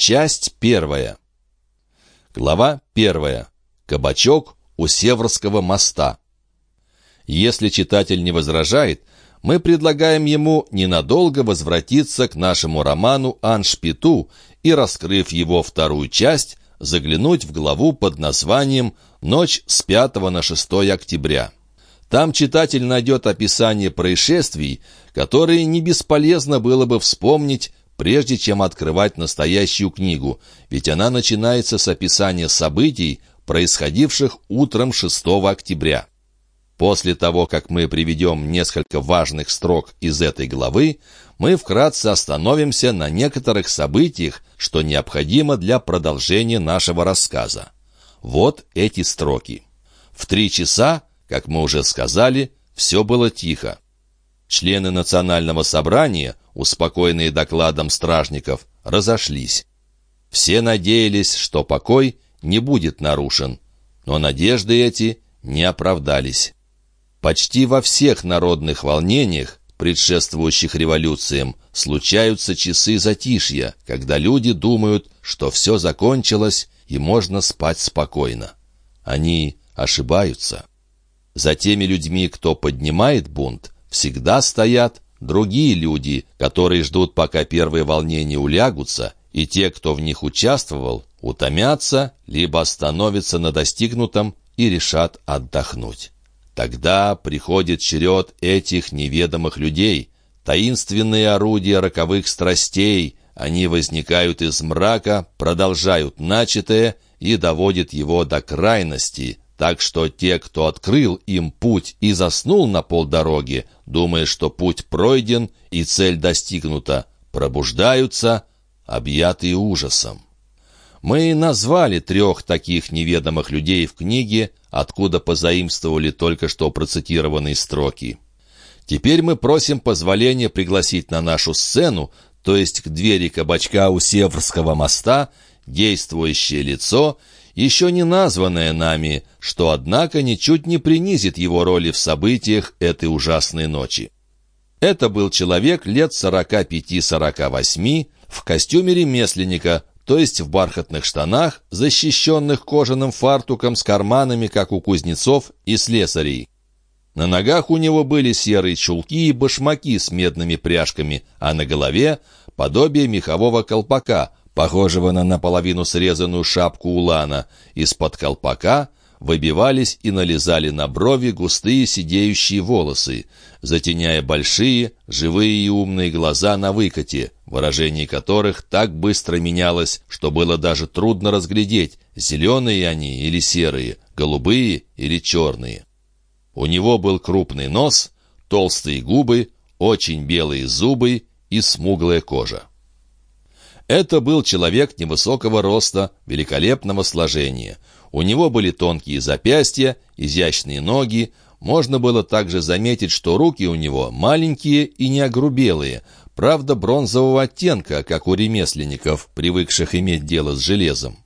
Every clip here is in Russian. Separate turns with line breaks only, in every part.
Часть первая. Глава первая. Кабачок у Северского моста. Если читатель не возражает, мы предлагаем ему ненадолго возвратиться к нашему роману «Аншпиту» и, раскрыв его вторую часть, заглянуть в главу под названием «Ночь с 5 на 6 октября». Там читатель найдет описание происшествий, которые не бесполезно было бы вспомнить, прежде чем открывать настоящую книгу, ведь она начинается с описания событий, происходивших утром 6 октября. После того, как мы приведем несколько важных строк из этой главы, мы вкратце остановимся на некоторых событиях, что необходимо для продолжения нашего рассказа. Вот эти строки. В три часа, как мы уже сказали, все было тихо. Члены национального собрания, успокоенные докладом стражников, разошлись. Все надеялись, что покой не будет нарушен, но надежды эти не оправдались. Почти во всех народных волнениях, предшествующих революциям, случаются часы затишья, когда люди думают, что все закончилось и можно спать спокойно. Они ошибаются. За теми людьми, кто поднимает бунт, всегда стоят другие люди, которые ждут, пока первые волнения улягутся, и те, кто в них участвовал, утомятся, либо остановятся на достигнутом и решат отдохнуть. Тогда приходит черед этих неведомых людей, таинственные орудия роковых страстей, они возникают из мрака, продолжают начатое и доводят его до крайности, так что те, кто открыл им путь и заснул на полдороги, думая, что путь пройден и цель достигнута, пробуждаются, объятые ужасом. Мы назвали трех таких неведомых людей в книге, откуда позаимствовали только что процитированные строки. Теперь мы просим позволения пригласить на нашу сцену, то есть к двери кабачка у Северского моста, действующее лицо — еще не названное нами, что, однако, ничуть не принизит его роли в событиях этой ужасной ночи. Это был человек лет 45-48 в костюме ремесленника, то есть в бархатных штанах, защищенных кожаным фартуком с карманами, как у кузнецов и слесарей. На ногах у него были серые чулки и башмаки с медными пряжками, а на голове — подобие мехового колпака, похожего на наполовину срезанную шапку улана. Из-под колпака выбивались и налезали на брови густые сидеющие волосы, затеняя большие, живые и умные глаза на выкате, выражение которых так быстро менялось, что было даже трудно разглядеть, зеленые они или серые, голубые или черные. У него был крупный нос, толстые губы, очень белые зубы и смуглая кожа. Это был человек невысокого роста, великолепного сложения. У него были тонкие запястья, изящные ноги. Можно было также заметить, что руки у него маленькие и не огрубелые, правда бронзового оттенка, как у ремесленников, привыкших иметь дело с железом.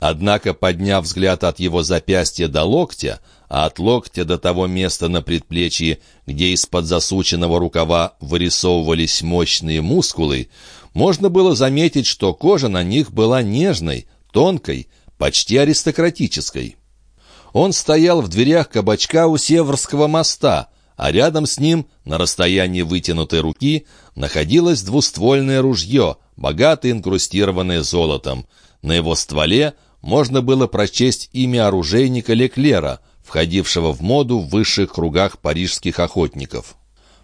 Однако, подняв взгляд от его запястья до локтя, а от локтя до того места на предплечье, где из-под засученного рукава вырисовывались мощные мускулы, можно было заметить, что кожа на них была нежной, тонкой, почти аристократической. Он стоял в дверях кабачка у Северского моста, а рядом с ним, на расстоянии вытянутой руки, находилось двуствольное ружье, богато инкрустированное золотом. На его стволе можно было прочесть имя оружейника Леклера, входившего в моду в высших кругах парижских охотников.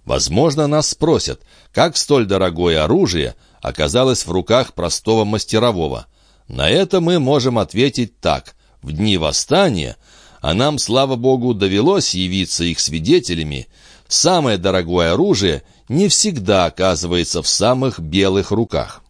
Возможно, нас спросят, как столь дорогое оружие оказалось в руках простого мастерового. На это мы можем ответить так. В дни восстания, а нам, слава богу, довелось явиться их свидетелями, самое дорогое оружие не всегда оказывается в самых белых руках.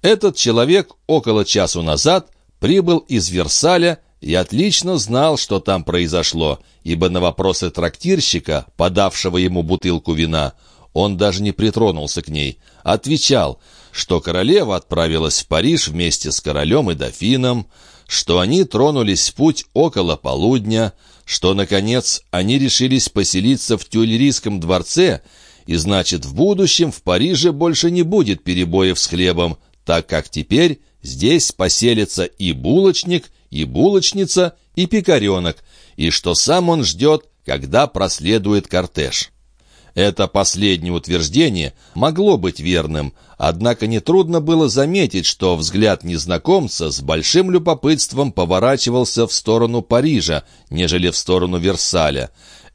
Этот человек около часу назад прибыл из Версаля и отлично знал, что там произошло, ибо на вопросы трактирщика, подавшего ему бутылку вина, он даже не притронулся к ней, отвечал, что королева отправилась в Париж вместе с королем и дофином, что они тронулись в путь около полудня, что, наконец, они решились поселиться в Тюильрийском дворце, и, значит, в будущем в Париже больше не будет перебоев с хлебом, так как теперь здесь поселится и булочник, и булочница, и пекаренок, и что сам он ждет, когда проследует кортеж. Это последнее утверждение могло быть верным, однако нетрудно было заметить, что взгляд незнакомца с большим любопытством поворачивался в сторону Парижа, нежели в сторону Версаля.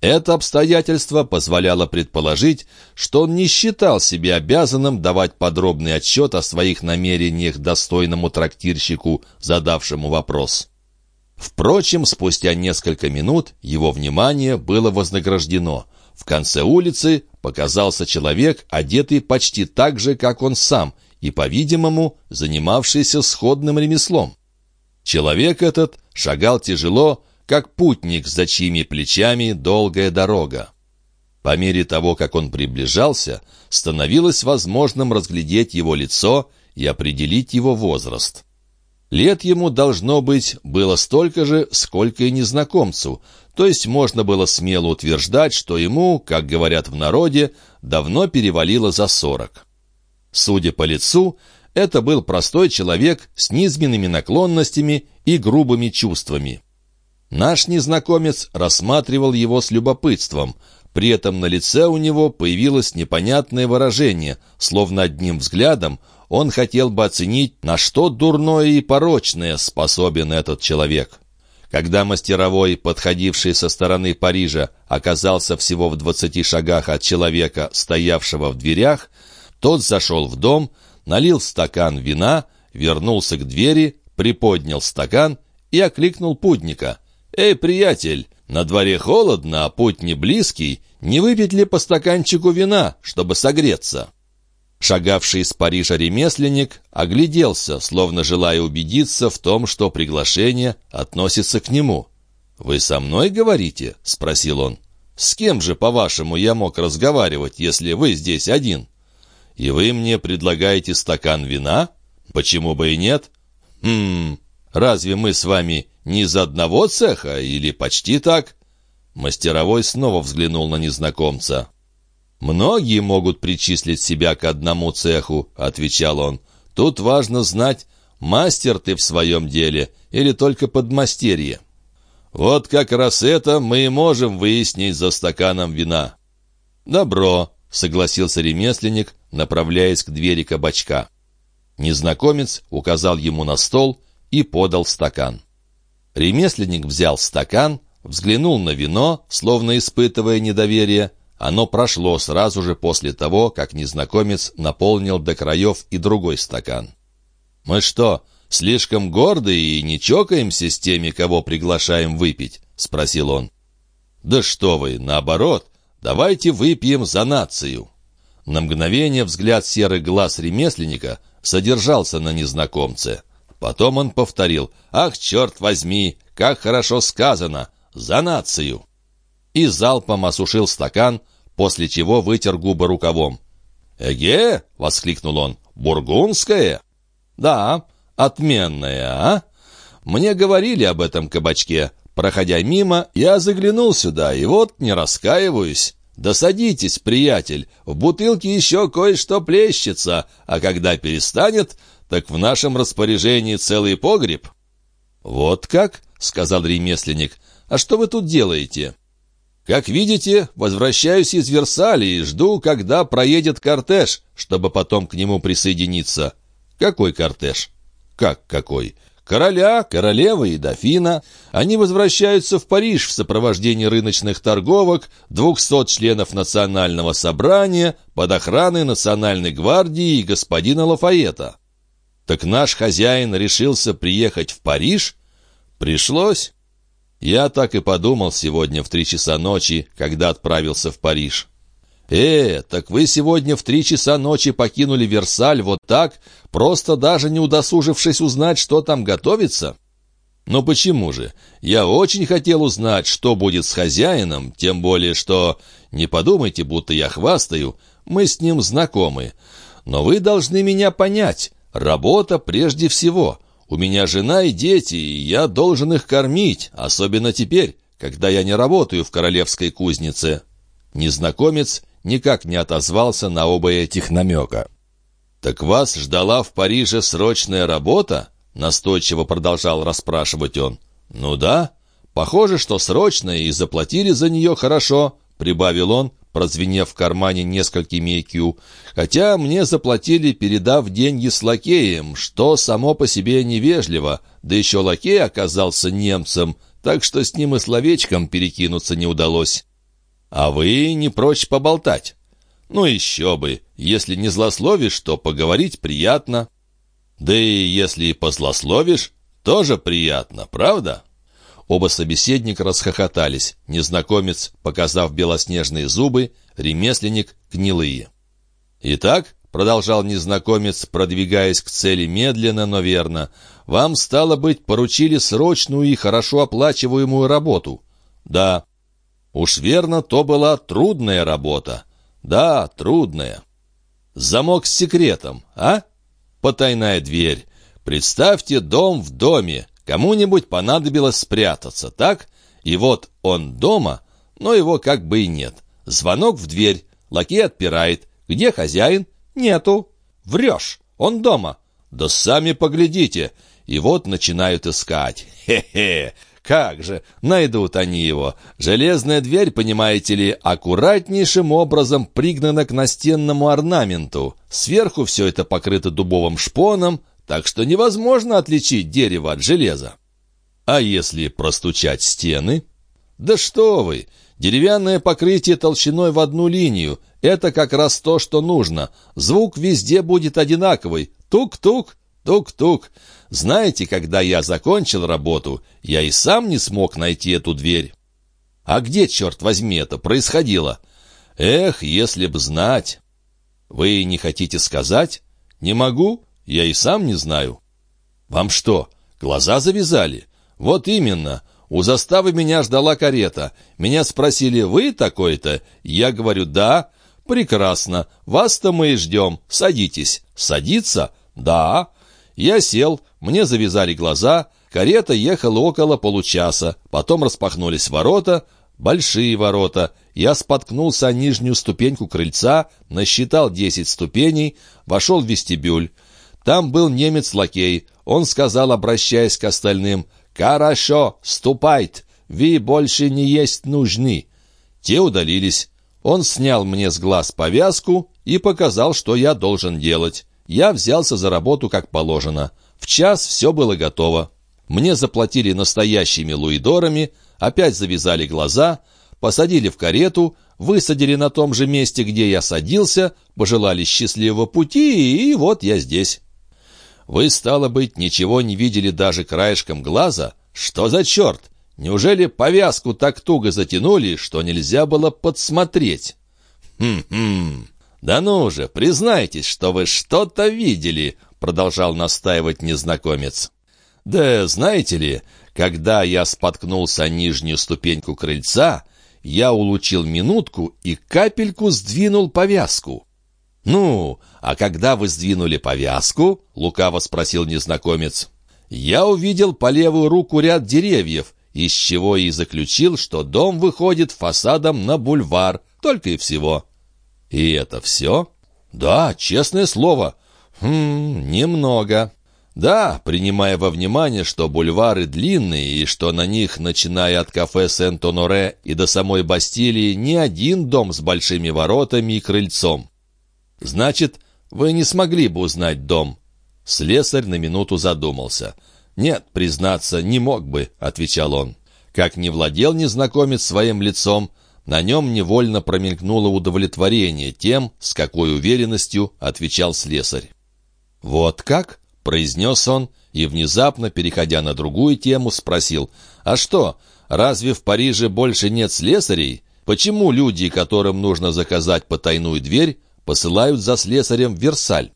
Это обстоятельство позволяло предположить, что он не считал себя обязанным давать подробный отчет о своих намерениях достойному трактирщику, задавшему вопрос. Впрочем, спустя несколько минут его внимание было вознаграждено. В конце улицы показался человек, одетый почти так же, как он сам, и, по-видимому, занимавшийся сходным ремеслом. Человек этот шагал тяжело, как путник, за чьими плечами долгая дорога. По мере того, как он приближался, становилось возможным разглядеть его лицо и определить его возраст. Лет ему, должно быть, было столько же, сколько и незнакомцу, то есть можно было смело утверждать, что ему, как говорят в народе, давно перевалило за сорок. Судя по лицу, это был простой человек с низменными наклонностями и грубыми чувствами. Наш незнакомец рассматривал его с любопытством. При этом на лице у него появилось непонятное выражение, словно одним взглядом он хотел бы оценить, на что дурное и порочное способен этот человек. Когда мастеровой, подходивший со стороны Парижа, оказался всего в двадцати шагах от человека, стоявшего в дверях, тот зашел в дом, налил стакан вина, вернулся к двери, приподнял стакан и окликнул путника. «Эй, приятель, на дворе холодно, а путь не близкий. Не выпить ли по стаканчику вина, чтобы согреться?» Шагавший из Парижа ремесленник огляделся, словно желая убедиться в том, что приглашение относится к нему. «Вы со мной говорите?» — спросил он. «С кем же, по-вашему, я мог разговаривать, если вы здесь один? И вы мне предлагаете стакан вина? Почему бы и нет? Хм, разве мы с вами не из одного цеха или почти так?» Мастеровой снова взглянул на незнакомца. «Многие могут причислить себя к одному цеху», — отвечал он. «Тут важно знать, мастер ты в своем деле или только подмастерье». «Вот как раз это мы и можем выяснить за стаканом вина». «Добро», — согласился ремесленник, направляясь к двери кабачка. Незнакомец указал ему на стол и подал стакан. Ремесленник взял стакан, взглянул на вино, словно испытывая недоверие. Оно прошло сразу же после того, как незнакомец наполнил до краев и другой стакан. «Мы что, слишком горды и не чокаемся с теми, кого приглашаем выпить?» — спросил он. «Да что вы, наоборот, давайте выпьем за нацию». На мгновение взгляд серых глаз ремесленника содержался на незнакомце — Потом он повторил «Ах, черт возьми, как хорошо сказано! За нацию!» И залпом осушил стакан, после чего вытер губы рукавом. «Эге!» — воскликнул он. «Бургундское?» «Да, отменное, а? Мне говорили об этом кабачке. Проходя мимо, я заглянул сюда, и вот не раскаиваюсь. Да садитесь, приятель, в бутылке еще кое-что плещется, а когда перестанет, так в нашем распоряжении целый погреб». «Вот как?» — сказал ремесленник. «А что вы тут делаете?» «Как видите, возвращаюсь из Версаля и жду, когда проедет кортеж, чтобы потом к нему присоединиться». «Какой кортеж?» «Как какой?» Короля, королевы и дофина. Они возвращаются в Париж в сопровождении рыночных торговок, двухсот членов национального собрания, под охраной национальной гвардии и господина Лафаета. Так наш хозяин решился приехать в Париж? Пришлось. Я так и подумал сегодня в три часа ночи, когда отправился в Париж. «Э, так вы сегодня в три часа ночи покинули Версаль вот так, просто даже не удосужившись узнать, что там готовится?» «Но почему же? Я очень хотел узнать, что будет с хозяином, тем более что... Не подумайте, будто я хвастаю, мы с ним знакомы. Но вы должны меня понять. Работа прежде всего. У меня жена и дети, и я должен их кормить, особенно теперь, когда я не работаю в королевской кузнице». Незнакомец никак не отозвался на оба этих намека. «Так вас ждала в Париже срочная работа?» Настойчиво продолжал расспрашивать он. «Ну да. Похоже, что срочная, и заплатили за нее хорошо», — прибавил он, прозвенев в кармане несколькими IQ. «Хотя мне заплатили, передав деньги с лакеем, что само по себе невежливо, да еще лакей оказался немцем, так что с ним и словечком перекинуться не удалось. А вы не прочь поболтать?» «Ну еще бы! Если не злословишь, то поговорить приятно». Да и если позлословишь, тоже приятно, правда?» Оба собеседника расхохотались. Незнакомец, показав белоснежные зубы, ремесленник — гнилые. «Итак», — продолжал незнакомец, продвигаясь к цели медленно, но верно, «вам, стало быть, поручили срочную и хорошо оплачиваемую работу». «Да». «Уж верно, то была трудная работа». «Да, трудная». «Замок с секретом, а?» потайная дверь. Представьте дом в доме. Кому-нибудь понадобилось спрятаться, так? И вот он дома, но его как бы и нет. Звонок в дверь. Лакей отпирает. Где хозяин? Нету. Врешь. Он дома. Да сами поглядите. И вот начинают искать. Хе-хе. Как же, найдут они его. Железная дверь, понимаете ли, аккуратнейшим образом пригнана к настенному орнаменту. Сверху все это покрыто дубовым шпоном, так что невозможно отличить дерево от железа. А если простучать стены? Да что вы! Деревянное покрытие толщиной в одну линию. Это как раз то, что нужно. Звук везде будет одинаковый. Тук-тук, тук-тук. Знаете, когда я закончил работу, я и сам не смог найти эту дверь. А где, черт возьми, это происходило? Эх, если б знать. Вы не хотите сказать? Не могу, я и сам не знаю. Вам что, глаза завязали? Вот именно. У заставы меня ждала карета. Меня спросили, вы такой-то? Я говорю, да. Прекрасно. Вас-то мы и ждем. Садитесь. Садиться? Да. Я сел, мне завязали глаза, карета ехала около получаса, потом распахнулись ворота, большие ворота. Я споткнулся о нижнюю ступеньку крыльца, насчитал десять ступеней, вошел в вестибюль. Там был немец-лакей. Он сказал, обращаясь к остальным, «Хорошо, ступайте, вы больше не есть нужны». Те удалились. Он снял мне с глаз повязку и показал, что я должен делать. Я взялся за работу как положено. В час все было готово. Мне заплатили настоящими луидорами, опять завязали глаза, посадили в карету, высадили на том же месте, где я садился, пожелали счастливого пути, и вот я здесь. Вы, стало быть, ничего не видели даже краешком глаза? Что за черт? Неужели повязку так туго затянули, что нельзя было подсмотреть? Хм-хм... «Да ну же, признайтесь, что вы что-то видели», — продолжал настаивать незнакомец. «Да знаете ли, когда я споткнулся о нижнюю ступеньку крыльца, я улучил минутку и капельку сдвинул повязку». «Ну, а когда вы сдвинули повязку?» — лукаво спросил незнакомец. «Я увидел по левую руку ряд деревьев, из чего и заключил, что дом выходит фасадом на бульвар, только и всего». «И это все?» «Да, честное слово». «Хм, немного». Да, принимая во внимание, что бульвары длинные и что на них, начиная от кафе Сент-Оноре и до самой Бастилии, не один дом с большими воротами и крыльцом. Значит, вы не смогли бы узнать дом. Слесарь на минуту задумался. «Нет, признаться, не мог бы», — отвечал он. Как не владел незнакомец своим лицом, на нем невольно промелькнуло удовлетворение тем, с какой уверенностью отвечал слесарь. «Вот как?» — произнес он, и, внезапно, переходя на другую тему, спросил, «А что, разве в Париже больше нет слесарей? Почему люди, которым нужно заказать потайную дверь, посылают за слесарем в Версаль?»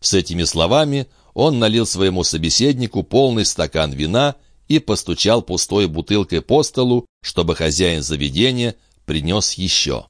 С этими словами он налил своему собеседнику полный стакан вина и постучал пустой бутылкой по столу, чтобы хозяин заведения принес еще.